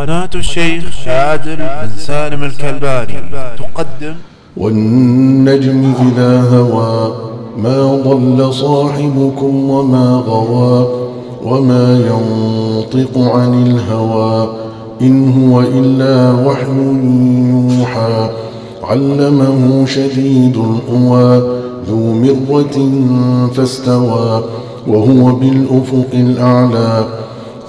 قناة الشيخ عادل بن سالم الكلباني. تقدم. والنجم إذا هوى ما ضل صاحبكم وما غوى وما ينطق عن الهوى. إن هو إلا وحي يوحى. علمه شديد القوى ذو مرة فاستوى وهو بالأفق الأعلى.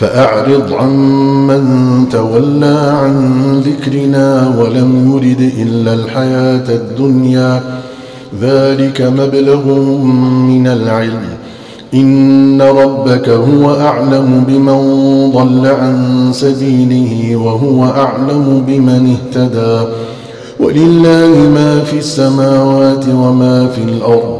فأعرض عمن تولى عن ذكرنا ولم يرد إلا الحياة الدنيا. ذلك مبلغ من العلم. إن ربك هو أعلم بمن ضل عن سبيله وهو أعلم بمن اهتدى. ولله ما في السماوات وما في الأرض.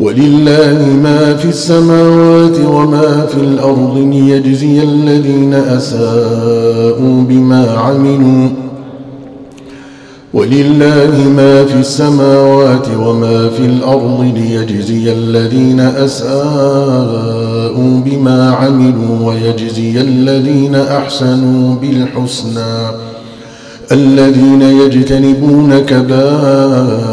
ولله ما في السماوات وما في الأرض ليجزي الذين أساءوا بما عملوا ولله ما في السماوات وما في الأرض ليجزي الذين أساءوا بما عملوا ويجزي الذين أحسنوا بالحسنى الذين يجتنبون كبائر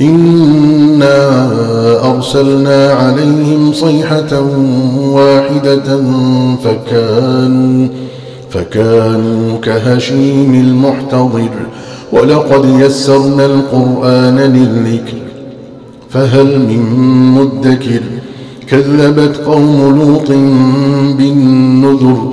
إنا أرسلنا عليهم صيحة واحدة فكانوا, فكانوا كهشيم المحتضر ولقد يسرنا القرآن للذكر فهل من مدكر كذبت قوم لوط بالنذر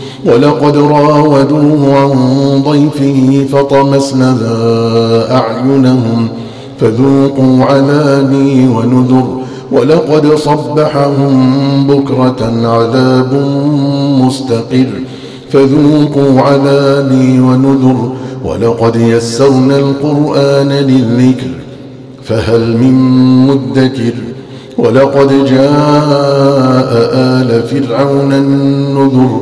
ولقد راودوه عن ضيفه فطمسنا أعينهم فذوقوا عذابي ونذر ولقد صبحهم بكرة عذاب مستقر فذوقوا عذابي ونذر ولقد يسرنا القرآن للذكر فهل من مدكر ولقد جاء آل فرعون النذر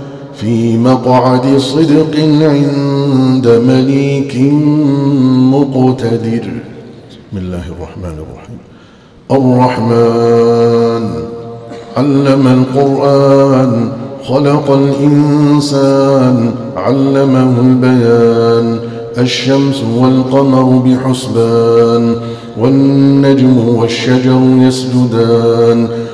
في مقعد صدق عند مليك مقتدر بسم الله الرحمن الرحيم الرحمن علم القرآن خلق الإنسان علمه البيان الشمس والقمر بحسبان والنجم والشجر يسجدان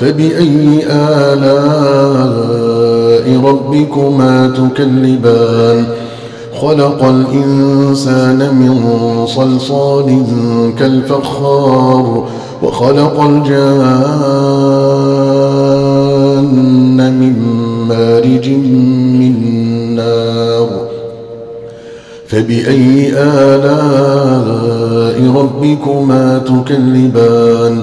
فبأي آلاء ربكما تكلبان خلق الإنسان من صلصال كالفخار وخلق الجان من مارج من نار فبأي آلاء ربكما تكلبان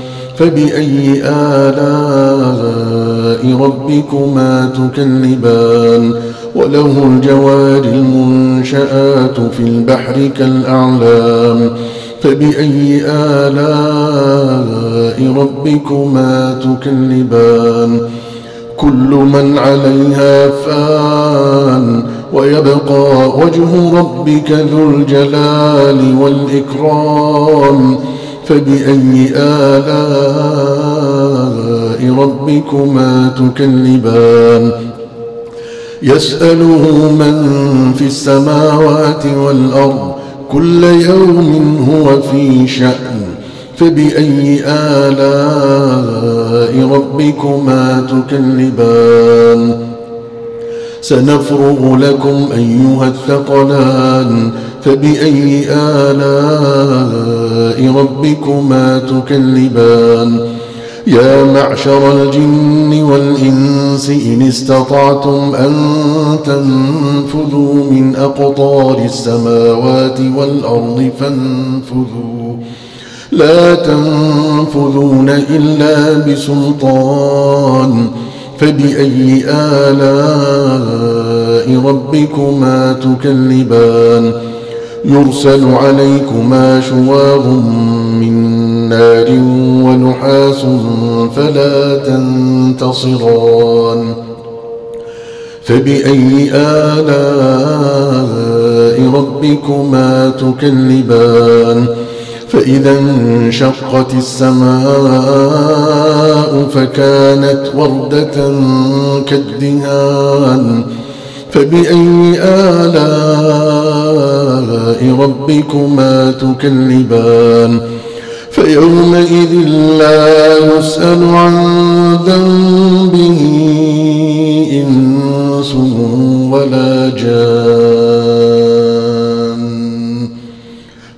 فبأي آلاء ربكما تكلبان وله الجوار المنشآت في البحر كالأعلام فبأي آلاء ربكما تكلبان كل من عليها فان ويبقى وجه ربك ذو الجلال والإكرام فبأي آلاء ربكما تكلبان يسأله من في السماوات والأرض كل يوم هو في شأن. فبأي آلاء ربكما تكلبان سنفرغ لكم أيها الثقلان فبأي آلاء ربكما تكلبان يا معشر الجن والإنس إن استطعتم أن تنفذوا من أقطار السماوات والأرض فانفذوا. لا تنفذون إلا بسلطان. فبأي آلاء ربكما تكلبان يرسل عليكما شواغ من نار ونحاس فلا تنتصران. فبأي آلاء ربكما تكلبان فإذا انشقت السماء فكانت وردة كالدهان فبأي آلاء ربكما تكلبان فيومئذ لا يسأل عن ذنبه إنس ولا جان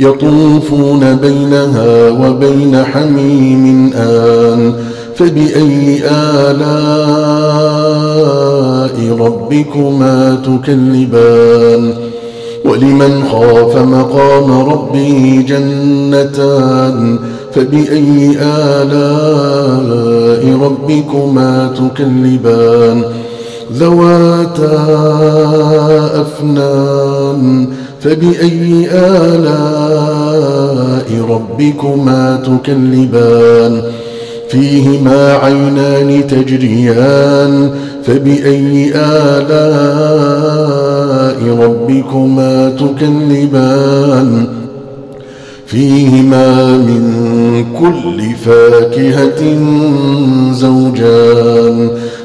يطوفون بينها وبين حميم آن. فبأي آلاء ربكما تكلبان ولمن خاف مقام ربه جنتان؟ فبأي آلاء ربكما تكلبان ذواتا أفنان. فبأي آلاء ربكما تكلبان فيهما عينان تجريان فبأي آلاء ربكما تكلبان فيهما من كل فاكهة زوجان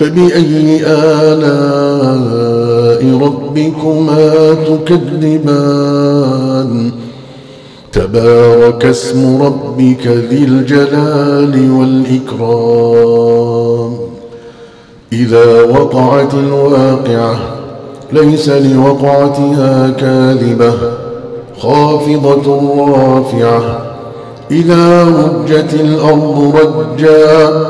فبأي آلاء ربكما تكذبان؟ تبارك اسم ربك ذي الجلال والإكرام. إذا وقعت الواقعة ليس لوقعتها كاذبة خافضة رافعة. إذا رجت الأرض رجاً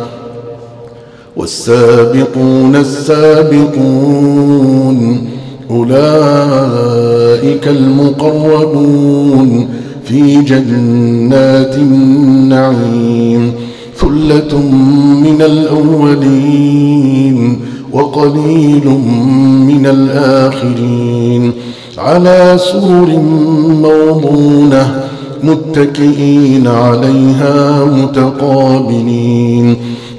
والسابقون السابقون أولئك المقربون في جنات النعيم ثلة من الأولين وقليل من الآخرين. على سور موضونة متكئين عليها متقابلين.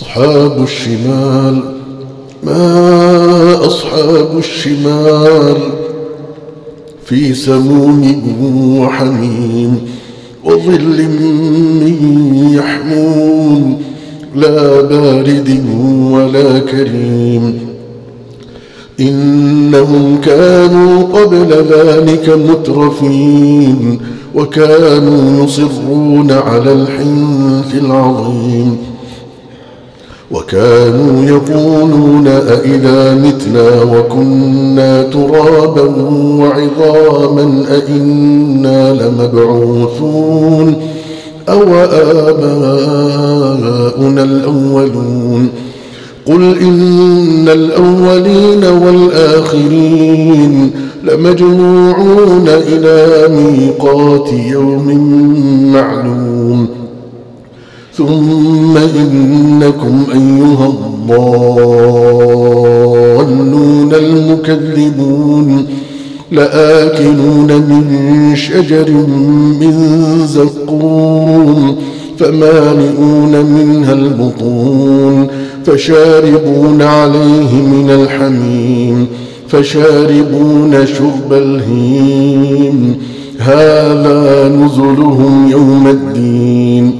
أصحاب الشمال؟ ما أصحاب الشمال؟ في سموم وحميم وظل من يحمون لا بارد ولا كريم. إنهم كانوا قبل ذلك مترفين وكانوا يصرون على الحنف العظيم. وكانوا يقولون أئذا متنا وكنا ترابا وعظاما أئنا لمبعوثون أو آباؤنا الأولون قل إن الأولين والآخرين لمجموعون إلى ميقات يوم معلوم ثم إنكم أيها الضالون المكذبون لآكلون من شجر من زقون فمالئون منها البطون فشاربون عليه من الحميم فشاربون شرب الهيم هذا نزلهم يوم الدين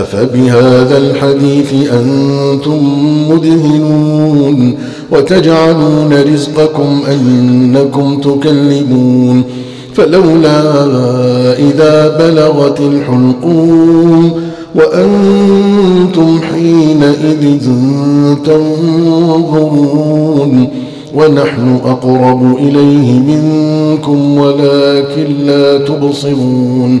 أفبهذا الحديث أنتم مدهنون وتجعلون رزقكم أنكم تكلمون فلولا إذا بلغت الحلقون وأنتم حينئذ تنظرون ونحن أقرب إليه منكم ولكن لا تبصرون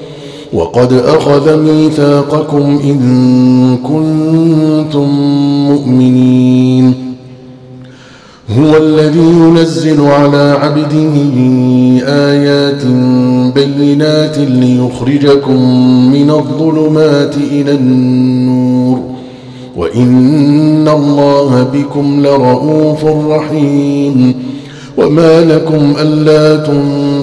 وقد أخذ ميثاقكم إن كنتم مؤمنين. هو الذي ينزل على عبده آيات بينات ليخرجكم من الظلمات إلى النور. وإن الله بكم لرؤوف رحيم. وما لكم ألا تنظرون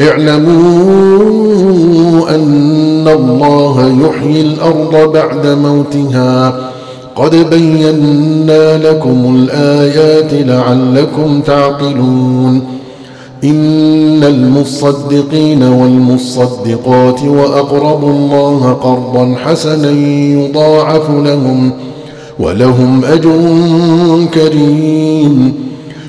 اعلموا أن الله يحيي الأرض بعد موتها. قد بينا لكم الآيات لعلكم تعقلون. إن المصدقين والمصدقات وأقربوا الله قرضا حسنا يضاعف لهم ولهم أجر كريم.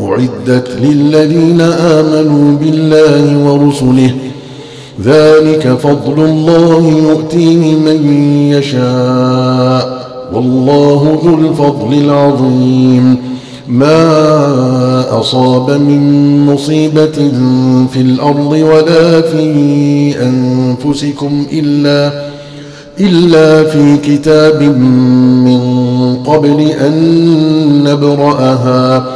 أعدت للذين آمنوا بالله ورسله ذلك فضل الله يؤتيه من يشاء والله ذو الفضل العظيم ما أصاب من مصيبة في الأرض ولا في أنفسكم إلا, إلا في كتاب من قبل أن نبرأها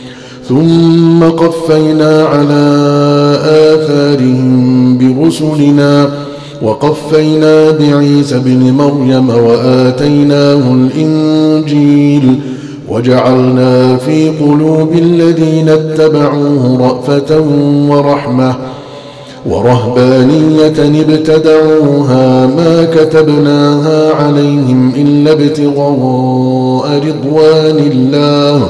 ثم قفينا على آثارهم برسلنا وقفينا بعيسى بن مريم وآتيناه الإنجيل وجعلنا في قلوب الذين اتبعوه رأفة ورحمة ورهبانية ابتدعوها ما كتبناها عليهم إلا ابتغاء رضوان الله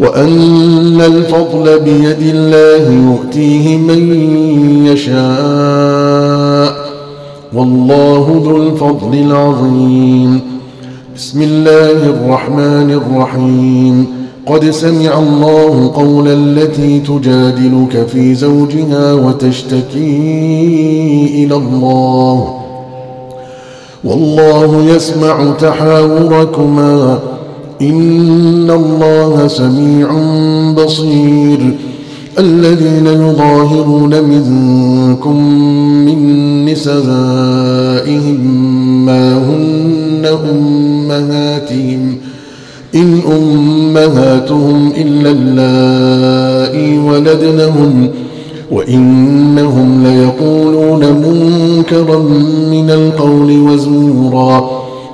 وأن الفضل بيد الله يؤتيه من يشاء والله ذو الفضل العظيم. بسم الله الرحمن الرحيم. قد سمع الله قول التي تجادلك في زوجها وتشتكي إلى الله والله يسمع تحاوركما إن الله سميع بصير الذين يظاهرون منكم من نسائهم ما هن أمهاتهم إن أمهاتهم إلا اللائي ولدنهم وإنهم ليقولون منكرا من القول وزورا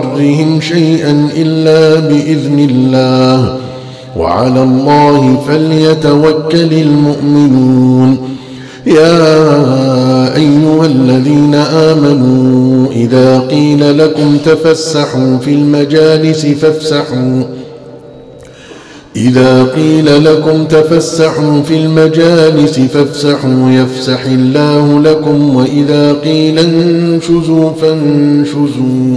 ضرهم شيئا إلا بإذن الله. وعلى الله فليتوكل المؤمنون. يا أيها الذين آمنوا إذا قيل لكم تفسحوا في المجالس فافسحوا. إذا قيل لكم تفسحوا في المجالس فافسحوا يفسح الله لكم. وإذا قيل انشزوا فانشزوا.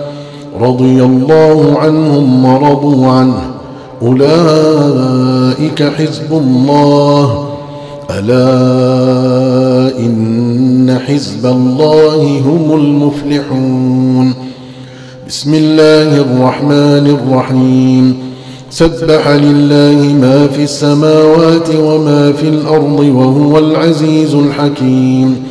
رضي الله عنهم ورضوا عنه. أولئك حزب الله. ألا إن حزب الله هم المفلحون. بسم الله الرحمن الرحيم. سبح لله ما في السماوات وما في الأرض وهو العزيز الحكيم.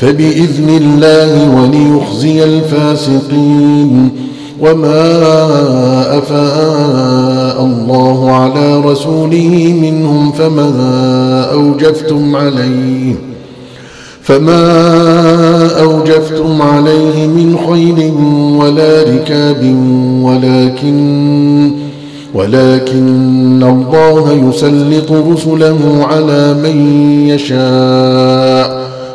فبإذن الله وليخزي الفاسقين وما أفاء الله على رسوله منهم فما أوجفتم عليه فما أوجفتم عليه من خيل ولا ركاب ولكن ولكن الله يسلط رسله على من يشاء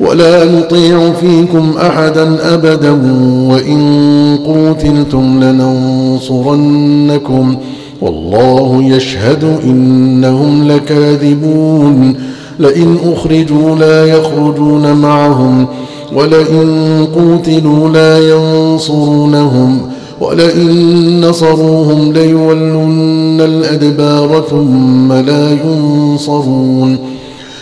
ولا نطيع فيكم أحدا أبدا وإن قوتلتم لننصرنكم والله يشهد إنهم لكاذبون لئن أخرجوا لا يخرجون معهم ولئن قوتلوا لا ينصرونهم ولئن نصروهم ليولن الأدبار ثم لا ينصرون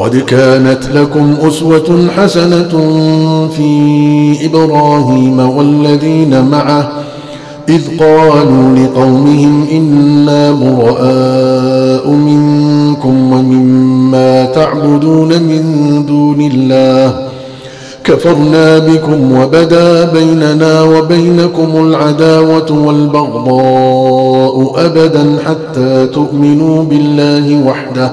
قد كانت لكم أسوة حسنة في إبراهيم والذين معه إذ قالوا لقومهم إنا براء منكم ومما تعبدون من دون الله كفرنا بكم وبدا بيننا وبينكم العداوة والبغضاء أبدا حتى تؤمنوا بالله وحده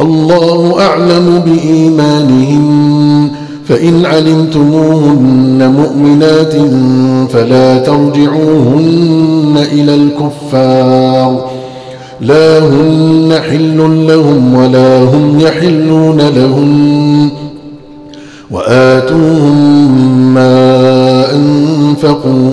الله أعلم بإيمانهم فإن علمتموهن مؤمنات فلا ترجعوهن إلى الكفار لا هن حل لهم ولا هم يحلون لهم وآتوهم ما أنفقوا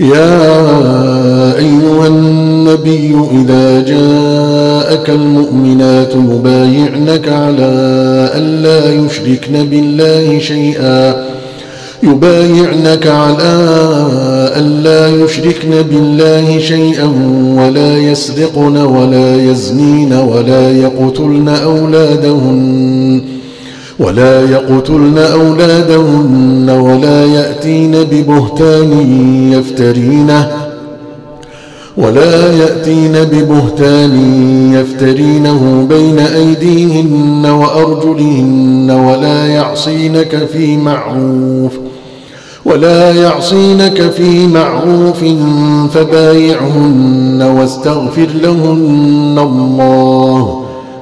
يا أيها النبي إذا جاءك المؤمنات مبايعنك على أن لا يشركن بالله شيئا. يبايعنك على أن لا يشركن بالله شيئا ولا يسرقن ولا يزنين ولا يقتلن أولادهن. ولا يقتلن أولادهن ولا يأتين ببهتان يفترينه ولا يأتين ببهتان يفترينه بين أيديهن وأرجلهن ولا يعصينك في معروف ولا يعصينك في معروف فبايعهن واستغفر لهن الله